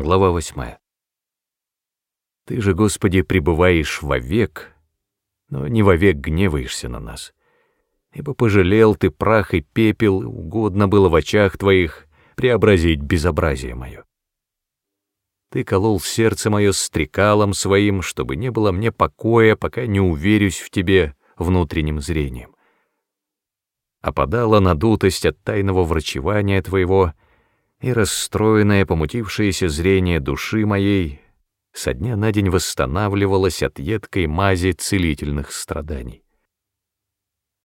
Глава восьмая. Ты же, Господи, пребываешь вовек, но не вовек гневаешься на нас. Ибо пожалел ты прах и пепел, и угодно было в очах твоих преобразить безобразие мое. Ты колол сердце мое стрекалом своим, чтобы не было мне покоя, пока не уверюсь в тебе внутренним зрением. Опадала надутость от тайного врачевания твоего, и расстроенное, помутившееся зрение души моей со дня на день восстанавливалось от едкой мази целительных страданий.